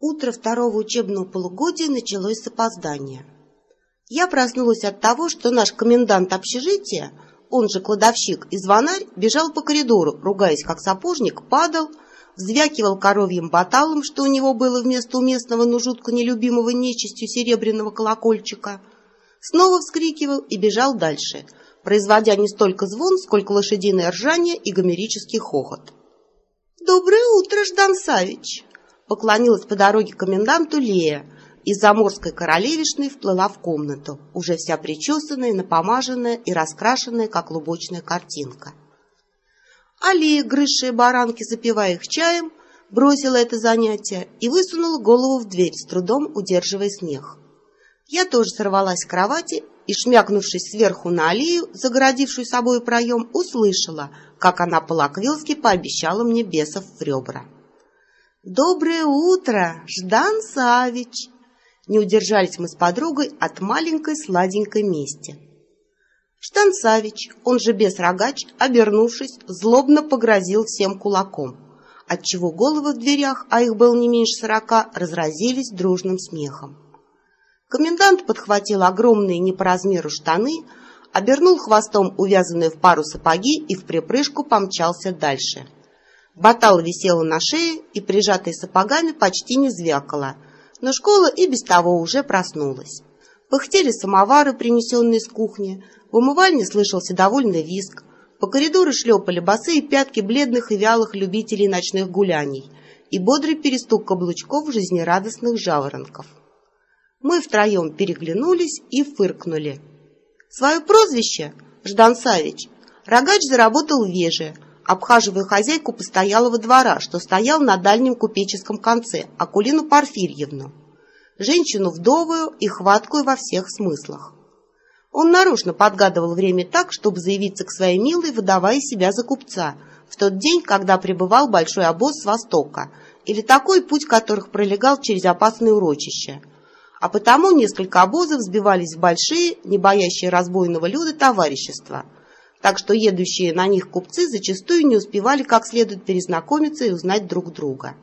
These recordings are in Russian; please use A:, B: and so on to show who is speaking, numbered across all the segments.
A: Утро второго учебного полугодия началось с опоздания. Я проснулась от того, что наш комендант общежития, он же кладовщик и звонарь, бежал по коридору, ругаясь как сапожник, падал, взвякивал коровьим баталом, что у него было вместо уместного, но жутко нелюбимого нечистью серебряного колокольчика, снова вскрикивал и бежал дальше, производя не столько звон, сколько лошадиное ржание и гомерический хохот. «Доброе утро, Ждан Савич!» Поклонилась по дороге коменданту Лея и заморской королевишной вплыла в комнату, уже вся причесанная, напомаженная и раскрашенная, как лубочная картинка. Алия, грызшая баранки, запивая их чаем, бросила это занятие и высунула голову в дверь, с трудом удерживая смех. Я тоже сорвалась с кровати и, шмякнувшись сверху на Алию, загородившую собой проем, услышала, как она по-лаквилски пообещала мне бесов в ребра. «Доброе утро, Ждан Савич!» Не удержались мы с подругой от маленькой сладенькой мести. Ждан Савич, он же бес-рогач, обернувшись, злобно погрозил всем кулаком, отчего головы в дверях, а их было не меньше сорока, разразились дружным смехом. Комендант подхватил огромные не по размеру штаны, обернул хвостом увязанные в пару сапоги и в припрыжку помчался дальше — Батал висела на шее и, прижатая сапогами, почти не звякала, но школа и без того уже проснулась. Пыхтели самовары, принесенные с кухни, в умывальне слышался довольный визг, по коридору шлепали босые пятки бледных и вялых любителей ночных гуляний и бодрый перестук каблучков жизнерадостных жаворонков. Мы втроем переглянулись и фыркнули. Свое прозвище, Ждан Савич, рогач заработал веже – обхаживая хозяйку постоялого двора, что стоял на дальнем купеческом конце, Акулину Порфирьевну, женщину вдовую и хваткую во всех смыслах. Он нарочно подгадывал время так, чтобы заявиться к своей милой, выдавая себя за купца, в тот день, когда прибывал большой обоз с востока, или такой путь которых пролегал через опасное урочище. А потому несколько обозов сбивались в большие, не боящие разбойного люда, товарищества – так что едущие на них купцы зачастую не успевали как следует перезнакомиться и узнать друг друга.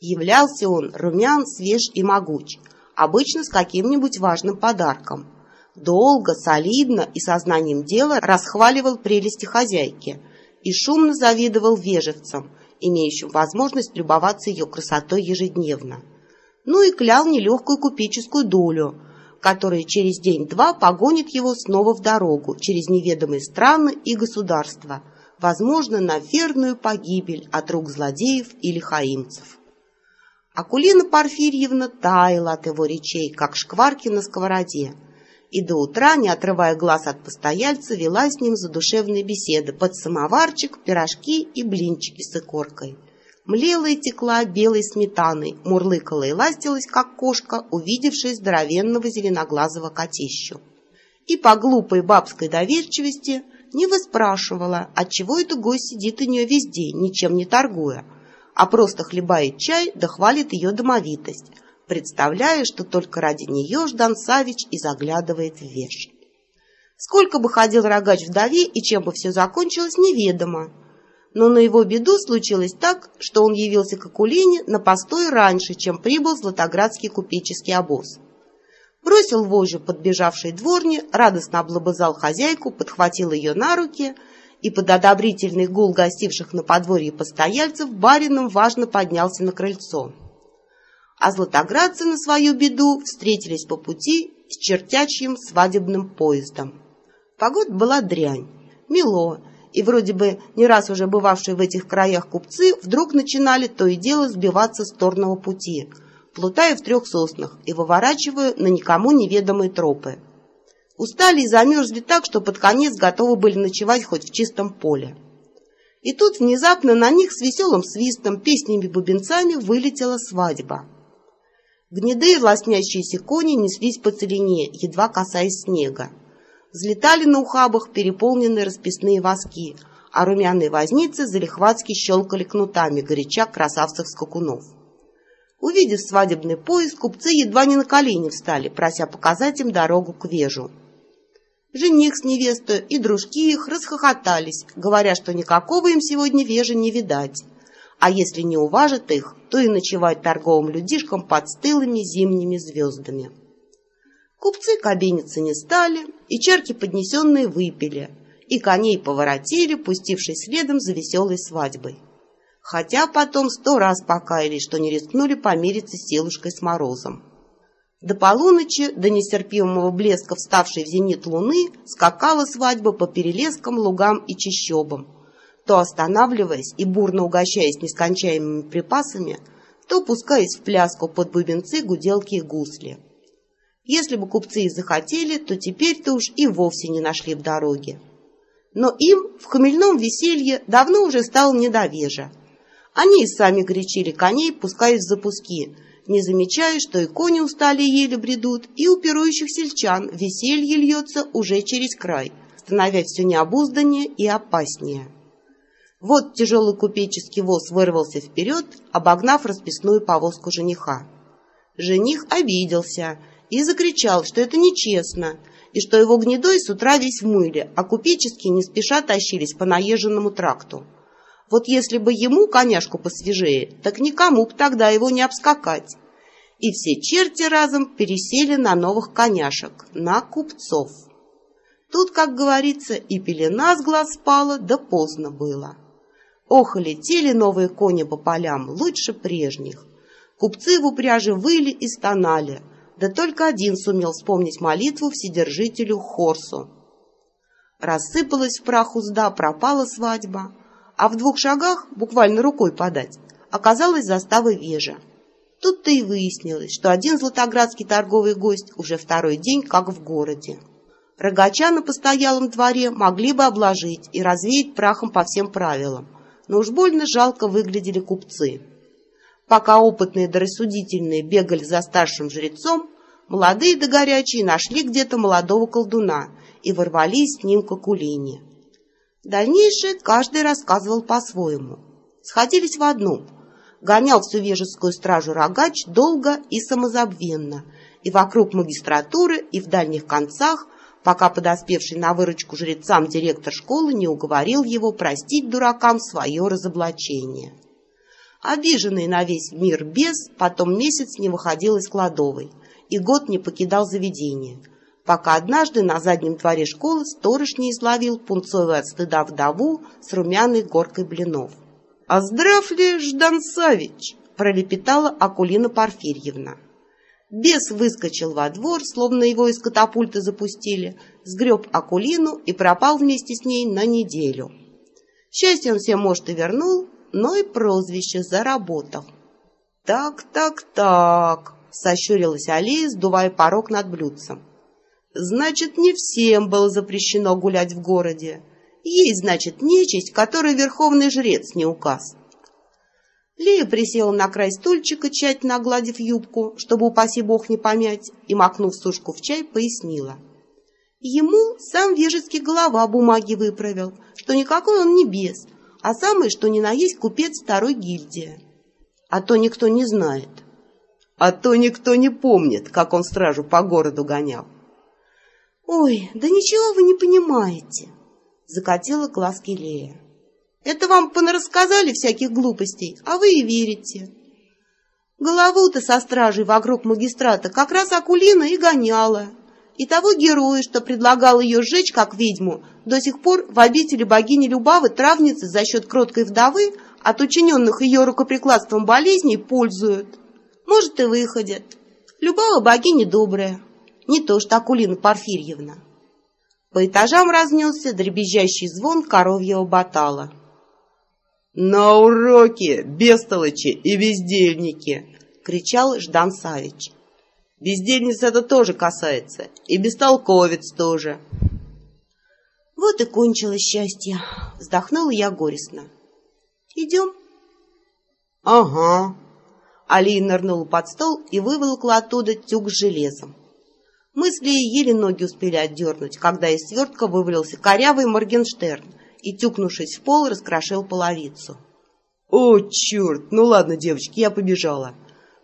A: Являлся он румян, свеж и могуч, обычно с каким-нибудь важным подарком. Долго, солидно и сознанием дела расхваливал прелести хозяйки и шумно завидовал вежевцам, имеющим возможность любоваться ее красотой ежедневно. Ну и клял нелегкую купеческую долю – которая через день-два погонит его снова в дорогу через неведомые страны и государства, возможно, на верную погибель от рук злодеев или хаимцев. Акулина Порфирьевна таяла от его речей, как шкварки на сковороде, и до утра, не отрывая глаз от постояльца, вела с ним задушевные беседы под самоварчик, пирожки и блинчики с икоркой – млела и текла белой сметаной, мурлыкала и ластилась, как кошка, увидевшая здоровенного зеленоглазого котищу. И по глупой бабской доверчивости не выспрашивала, отчего это гость сидит у нее весь день, ничем не торгуя, а просто хлебает чай да хвалит ее домовитость, представляя, что только ради нее Ждан Савич и заглядывает в веш. Сколько бы ходил рогач вдове и чем бы все закончилось, неведомо, но на его беду случилось так, что он явился к Акулине на постой раньше, чем прибыл златоградский купеческий обоз. Бросил вожжи подбежавшей дворни, радостно облобызал хозяйку, подхватил ее на руки и под одобрительный гул гостивших на подворье постояльцев барином важно поднялся на крыльцо. А златоградцы на свою беду встретились по пути с чертячьим свадебным поездом. Погода была дрянь, мело, и вроде бы не раз уже бывавшие в этих краях купцы вдруг начинали то и дело сбиваться с торного пути, плутая в трех соснах и выворачивая на никому неведомые тропы. Устали и замерзли так, что под конец готовы были ночевать хоть в чистом поле. И тут внезапно на них с веселым свистом, песнями-бубенцами вылетела свадьба. Гнедые лоснящиеся кони неслись по целине, едва касаясь снега. Взлетали на ухабах переполненные расписные воски, а румяные возницы залихватски щелкали кнутами горяча красавцев-скакунов. Увидев свадебный поезд, купцы едва не на колени встали, прося показать им дорогу к вежу. Жених с невестой и дружки их расхохотались, говоря, что никакого им сегодня вежа не видать, а если не уважат их, то и ночевать торговым людишкам под стылыми зимними звездами. Купцы кабиниться не стали, и чарки поднесенные выпили, и коней поворотили, пустившись следом за веселой свадьбой. Хотя потом сто раз покаялись, что не рискнули помириться с силушкой с морозом. До полуночи, до нестерпимого блеска вставшей в зенит луны, скакала свадьба по перелескам, лугам и чащобам, то останавливаясь и бурно угощаясь нескончаемыми припасами, то пускаясь в пляску под бубенцы, гуделки и гусли. Если бы купцы и захотели, то теперь-то уж и вовсе не нашли в дороге. Но им в хмельном веселье давно уже стало недовежа. Они и сами горячили коней, пускаясь в запуски, не замечая, что и кони устали еле бредут, и у пирующих сельчан веселье льется уже через край, становясь все необузданнее и опаснее. Вот тяжелый купеческий воз вырвался вперед, обогнав расписную повозку жениха. Жених обиделся и закричал, что это нечестно, и что его гнедой с утра весь в мыле, а купеческие не спеша тащились по наезженному тракту. Вот если бы ему коняшку посвежее, так никому б тогда его не обскакать. И все черти разом пересели на новых коняшек, на купцов. Тут, как говорится, и пелена с глаз спала, да поздно было. Ох, летели новые кони по полям, лучше прежних. Купцы в упряже выли и стонали, да только один сумел вспомнить молитву Вседержителю Хорсу. Рассыпалась в прах узда, пропала свадьба, а в двух шагах, буквально рукой подать, оказалась застава Вежа. Тут-то и выяснилось, что один златоградский торговый гость уже второй день как в городе. Рогача на постоялом дворе могли бы обложить и развеять прахом по всем правилам, но уж больно жалко выглядели купцы. Пока опытные да рассудительные бегали за старшим жрецом, молодые да горячие нашли где-то молодого колдуна и ворвались с ним к Акулине. Дальнейшее каждый рассказывал по-своему. Сходились в одном. Гонял всю вежескую стражу рогач долго и самозабвенно, и вокруг магистратуры, и в дальних концах пока подоспевший на выручку жрецам директор школы не уговорил его простить дуракам свое разоблачение. Обиженный на весь мир бес потом месяц не выходил из кладовой и год не покидал заведение, пока однажды на заднем дворе школы сторож не изловил пунцовую от стыда вдову с румяной горкой блинов. «А здрав ли, Ждан Савич?» — пролепетала Акулина Порфирьевна. Бес выскочил во двор, словно его из катапульты запустили, сгреб Акулину и пропал вместе с ней на неделю. Счастье он себе, может, и вернул, но и прозвище заработал. «Так, так, так», — сощурилась Алия, сдувая порог над блюдцем. «Значит, не всем было запрещено гулять в городе. Есть, значит, нечисть, которой верховный жрец не указ». Лея присела на край стульчика, тщательно огладив юбку, чтобы, упаси бог, не помять, и, макнув сушку в чай, пояснила. Ему сам вежеский голова бумаги выправил, что никакой он не бес, а самый, что ни на есть купец второй гильдии. А то никто не знает. А то никто не помнит, как он стражу по городу гонял. «Ой, да ничего вы не понимаете!» — закатила глазки Лея. Это вам понарассказали всяких глупостей, а вы и верите. Голову-то со стражей вокруг магистрата как раз Акулина и гоняла. И того героя, что предлагал ее сжечь как ведьму, до сих пор в обители богини Любавы травницы за счет кроткой вдовы от учиненных ее рукоприкладством болезней пользуют. Может, и выходят. Любава богиня добрая, не то что Акулина Порфирьевна. По этажам разнесся дребезжащий звон коровьего батала. «На уроки, бестолочи и бездельники!» — кричал Ждан Савич. «Бездельниц это тоже касается, и бестолковец тоже». «Вот и кончилось счастье!» — вздохнула я горестно. «Идем?» «Ага». Алия нырнула под стол и выволокла оттуда тюк с железом. Мы с Леей еле ноги успели отдернуть, когда из свертка вывалился корявый Моргенштерн и, тюкнувшись в пол, раскрошил половицу. «О, черт! Ну ладно, девочки, я побежала.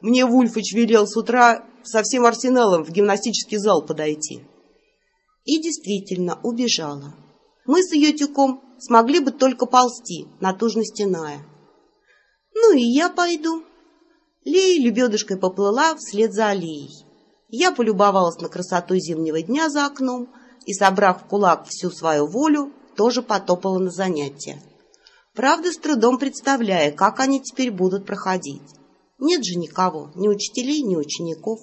A: Мне Вульфыч велел с утра со всем арсеналом в гимнастический зал подойти». И действительно убежала. Мы с ее тюком смогли бы только ползти, натужно стеная. Ну и я пойду. Лея лебедушкой поплыла вслед за Алией. Я полюбовалась на красоту зимнего дня за окном и, собрав в кулак всю свою волю, тоже потопала на занятия. Правда, с трудом представляя, как они теперь будут проходить. Нет же никого, ни учителей, ни учеников.